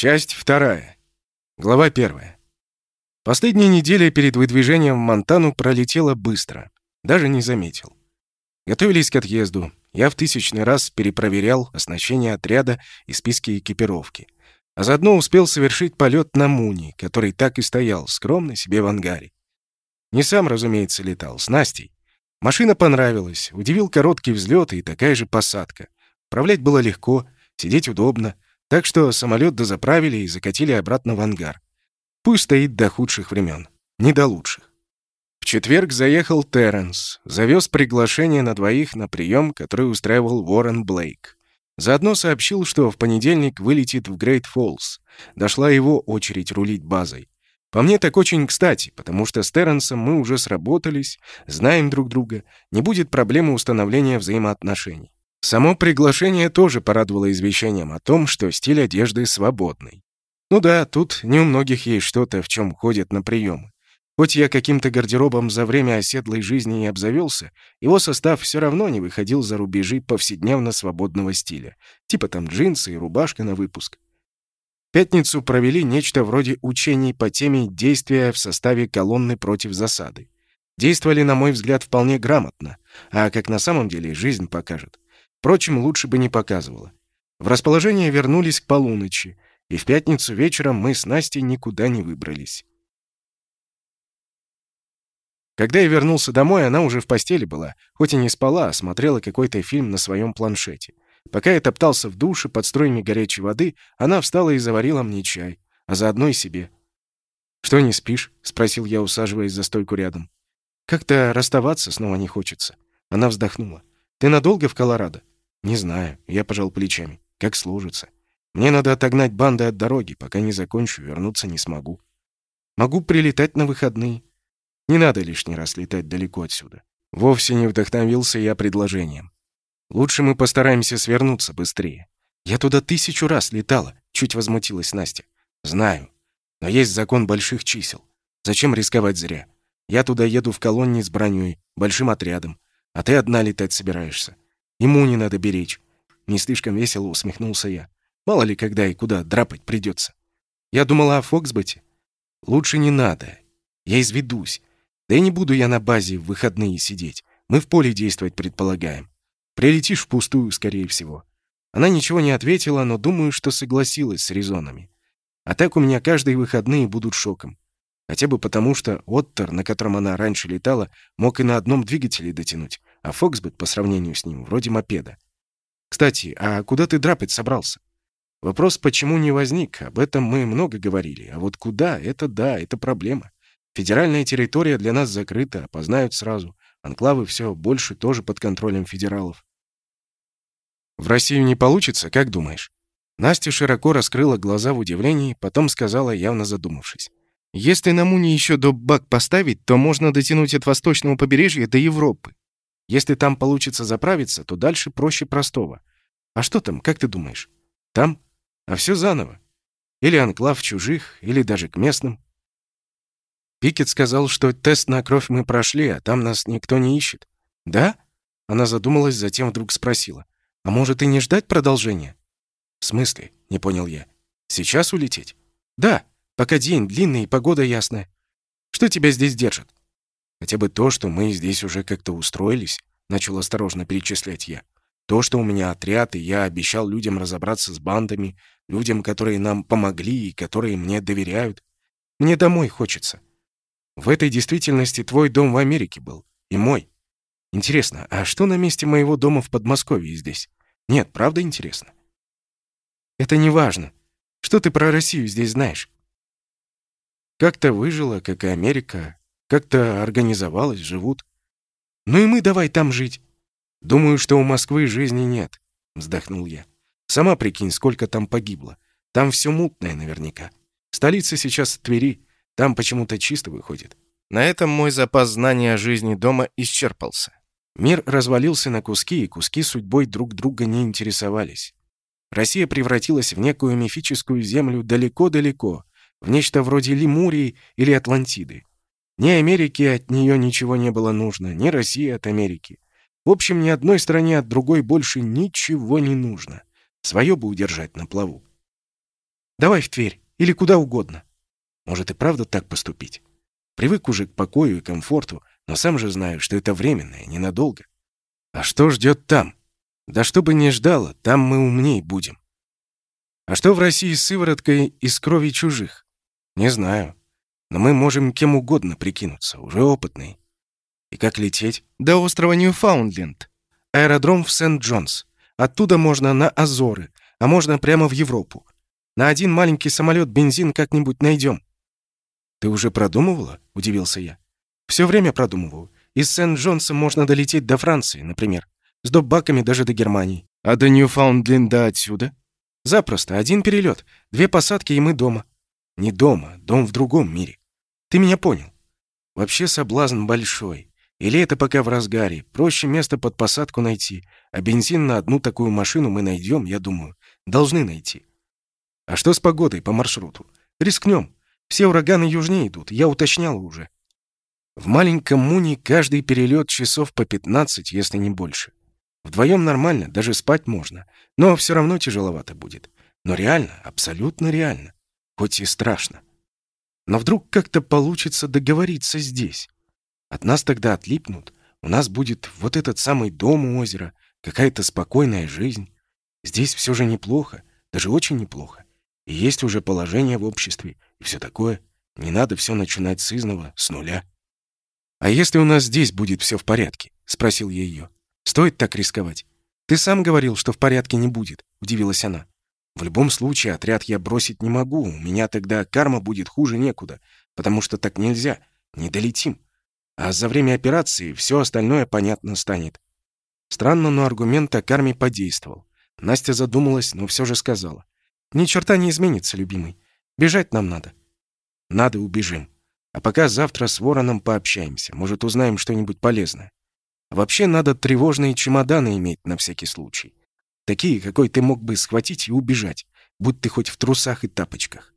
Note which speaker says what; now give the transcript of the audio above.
Speaker 1: Часть вторая. Глава первая. Последняя неделя перед выдвижением в Монтану пролетела быстро. Даже не заметил. Готовились к отъезду. Я в тысячный раз перепроверял оснащение отряда и списки экипировки. А заодно успел совершить полет на Муни, который так и стоял, скромно себе в ангаре. Не сам, разумеется, летал, с Настей. Машина понравилась, удивил короткий взлет и такая же посадка. Управлять было легко, сидеть удобно, так что самолет дозаправили и закатили обратно в ангар. Пусть стоит до худших времен, не до лучших. В четверг заехал Терренс, завез приглашение на двоих на прием, который устраивал Уоррен Блейк. Заодно сообщил, что в понедельник вылетит в Грейт Фоллс. Дошла его очередь рулить базой. По мне так очень кстати, потому что с Терренсом мы уже сработались, знаем друг друга, не будет проблемы установления взаимоотношений. Само приглашение тоже порадовало извещением о том, что стиль одежды свободный. Ну да, тут не у многих есть что-то, в чем ходят на приемы. Хоть я каким-то гардеробом за время оседлой жизни и обзавелся, его состав все равно не выходил за рубежи повседневно свободного стиля. Типа там джинсы и рубашка на выпуск. Пятницу провели нечто вроде учений по теме действия в составе колонны против засады. Действовали, на мой взгляд, вполне грамотно, а как на самом деле жизнь покажет. Впрочем, лучше бы не показывала. В расположение вернулись к полуночи, и в пятницу вечером мы с Настей никуда не выбрались. Когда я вернулся домой, она уже в постели была, хоть и не спала, а смотрела какой-то фильм на своем планшете. Пока я топтался в душе под струями горячей воды, она встала и заварила мне чай, а заодно и себе. «Что, не спишь?» — спросил я, усаживаясь за стойку рядом. «Как-то расставаться снова не хочется». Она вздохнула. «Ты надолго в Колорадо?» «Не знаю». Я пожал плечами. «Как сложится. Мне надо отогнать банды от дороги. Пока не закончу, вернуться не смогу. Могу прилетать на выходные. Не надо лишний раз летать далеко отсюда». Вовсе не вдохновился я предложением. «Лучше мы постараемся свернуться быстрее. Я туда тысячу раз летала», — чуть возмутилась Настя. «Знаю. Но есть закон больших чисел. Зачем рисковать зря? Я туда еду в колонне с броней, большим отрядом. А ты одна летать собираешься. Ему не надо беречь. Не слишком весело усмехнулся я. Мало ли, когда и куда драпать придется. Я думала о Фоксбете. Лучше не надо. Я изведусь. Да и не буду я на базе в выходные сидеть. Мы в поле действовать предполагаем. Прилетишь впустую, скорее всего. Она ничего не ответила, но думаю, что согласилась с резонами. А так у меня каждые выходные будут шоком. Хотя бы потому, что Оттер, на котором она раньше летала, мог и на одном двигателе дотянуть, а Фоксбет по сравнению с ним вроде мопеда. Кстати, а куда ты драпать собрался? Вопрос, почему не возник, об этом мы много говорили. А вот куда, это да, это проблема. Федеральная территория для нас закрыта, опознают сразу. Анклавы все больше тоже под контролем федералов. В Россию не получится, как думаешь? Настя широко раскрыла глаза в удивлении, потом сказала, явно задумавшись. Если на Муне еще доп-бак поставить, то можно дотянуть от восточного побережья до Европы. Если там получится заправиться, то дальше проще простого. А что там, как ты думаешь? Там? А все заново. Или анклав чужих, или даже к местным. Пикет сказал, что тест на кровь мы прошли, а там нас никто не ищет. Да? Она задумалась, затем вдруг спросила. А может и не ждать продолжения? В смысле? Не понял я. Сейчас улететь? Да. Пока день длинный и погода ясная. Что тебя здесь держит? Хотя бы то, что мы здесь уже как-то устроились, начал осторожно перечислять я. То, что у меня отряд, и я обещал людям разобраться с бандами, людям, которые нам помогли и которые мне доверяют. Мне домой хочется. В этой действительности твой дом в Америке был. И мой. Интересно, а что на месте моего дома в Подмосковье здесь? Нет, правда интересно? Это не важно. Что ты про Россию здесь знаешь? Как-то выжила, как и Америка. Как-то организовалась, живут. Ну и мы давай там жить. Думаю, что у Москвы жизни нет, вздохнул я. Сама прикинь, сколько там погибло. Там все мутное наверняка. Столица сейчас Твери. Там почему-то чисто выходит. На этом мой запас знаний о жизни дома исчерпался. Мир развалился на куски, и куски судьбой друг друга не интересовались. Россия превратилась в некую мифическую землю далеко-далеко, в нечто вроде Лемурии или Атлантиды. Ни Америке от нее ничего не было нужно, ни России от Америки. В общем, ни одной стране от другой больше ничего не нужно. Свое бы удержать на плаву. Давай в Тверь или куда угодно. Может и правда так поступить. Привык уже к покою и комфорту, но сам же знаю, что это временное, ненадолго. А что ждет там? Да что бы ни ждало, там мы умней будем. А что в России с сывороткой из крови чужих? Не знаю. Но мы можем кем угодно прикинуться, уже опытные. И как лететь? До острова Ньюфаундленд. Аэродром в Сент-Джонс. Оттуда можно на Азоры, а можно прямо в Европу. На один маленький самолет бензин как-нибудь найдем. «Ты уже продумывала?» — удивился я. «Все время продумываю. Из Сент-Джонса можно долететь до Франции, например. С доббаками даже до Германии. А до Ньюфаундленда отсюда?» «Запросто. Один перелет. Две посадки, и мы дома». «Не дома. Дом в другом мире. Ты меня понял. Вообще соблазн большой. Или это пока в разгаре. Проще место под посадку найти. А бензин на одну такую машину мы найдем, я думаю. Должны найти. А что с погодой по маршруту? Рискнем. Все ураганы южнее идут, я уточнял уже. В маленьком Муни каждый перелет часов по 15, если не больше. Вдвоем нормально, даже спать можно. Но все равно тяжеловато будет. Но реально, абсолютно реально. Хоть и страшно. Но вдруг как-то получится договориться здесь. От нас тогда отлипнут. У нас будет вот этот самый дом у озера, какая-то спокойная жизнь. Здесь все же неплохо, даже очень неплохо. И есть уже положение в обществе, и все такое. Не надо все начинать с изного, с нуля. «А если у нас здесь будет все в порядке?» — спросил я ее. «Стоит так рисковать?» «Ты сам говорил, что в порядке не будет», — удивилась она. «В любом случае, отряд я бросить не могу. У меня тогда карма будет хуже некуда, потому что так нельзя. Не долетим. А за время операции все остальное понятно станет». Странно, но аргумент о карме подействовал. Настя задумалась, но все же сказала. «Ни черта не изменится, любимый. Бежать нам надо». «Надо, убежим. А пока завтра с Вороном пообщаемся. Может, узнаем что-нибудь полезное. вообще надо тревожные чемоданы иметь на всякий случай. Такие, какой ты мог бы схватить и убежать, будь ты хоть в трусах и тапочках.